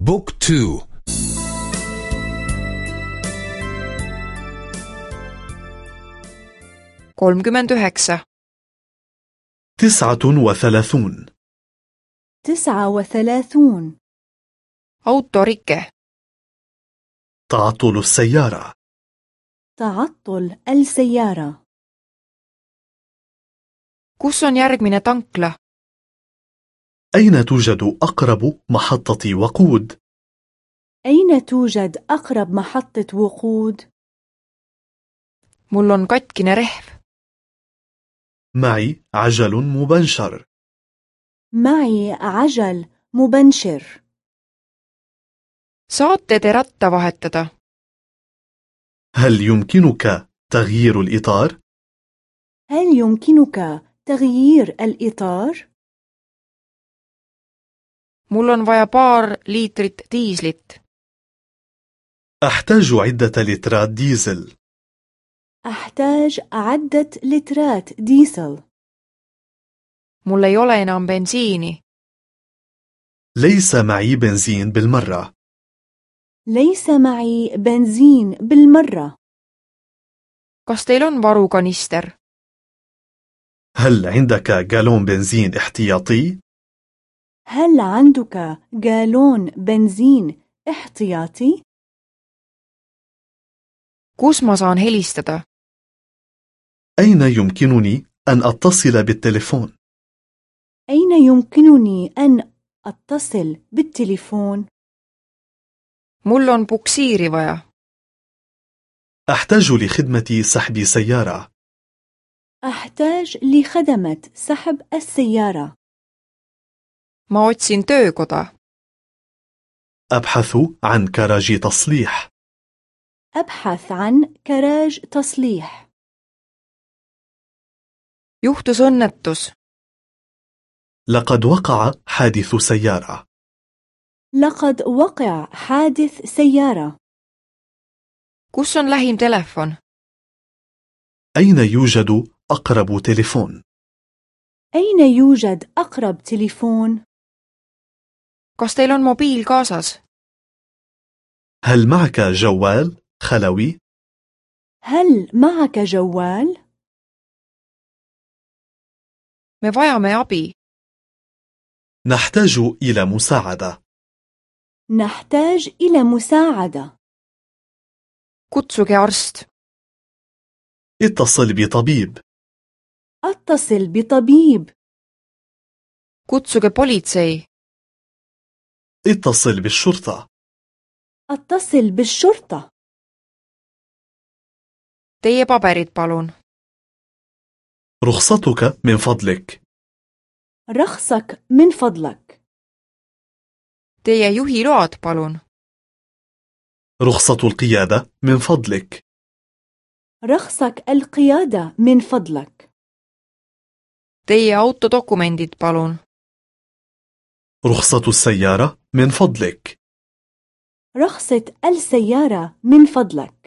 بوك تو. kolmkümmend üheksa. تسعة وثلاثون. تسعة وثلاثون. Autorike. تعطل السيارة. تعطل السيارة. Kus on järgmine tankla? أين توجد أقرب محطة وقود؟ أين توجد أقرب محطة وقود؟ mul on katkine rehv معي عجل مبنشر معي عجل مبنشر saate te ratta vahetada هل يمكنك تغيير الإطار؟ هل يمكنك تغيير الإطار؟ Mul on vaja paar liitrit diislit. أحتاج عدة لترات ديزل. أحتاج عدة لترات ديزل. Mul ei ole enam bensiini. ليس معي بنزين بالمرة. ليس معي بنزين بالمرة. Kas teil on varukanister? هل عندك جالون بنزين احتياطي؟ هل عندك جالون بنزين احتياطي؟ kus ma saan helistada أين يمكنني أن أتصل بالتليفون؟ أين يمكنني أن أتصل بالتليفون؟ mul on puksiiri vaja أحتاج لخدمة سحب سيارة أحتاج لخدمة سحب السيارة ma otsin töökoda. أبحث عن كراج تصليح. أبحث عن كراج تصليح. Juhtus õnnetus لقد وقع حادث سيارة. لقد وقع حادث سيارة. Kus on lähim telefon? أين يوجد أقرب تليفون؟ أين يوجد أقرب تليفون؟ Kas teil on mobiil kaasas? هل معك جوال خلوي؟ هل معك جوال؟ me vajame abi. نحتاج إلى مساعدة. نحتاج إلى مساعدة. Kutsuge arst. اتصل بطبيب. اتصل بطبيب. Kutsuge politsei. اتصل بالشرطة. اتصل بالشرطة. Teie paberid palun. رخصتك من فضلك. رخصك من فضلك. Teie juhiload palun. رخصة القيادة من فضلك. رخصك القيادة من فضلك. Teie autodokumendid palun. رخصة السيارة من فضلك. رخصة السيارة من فضلك.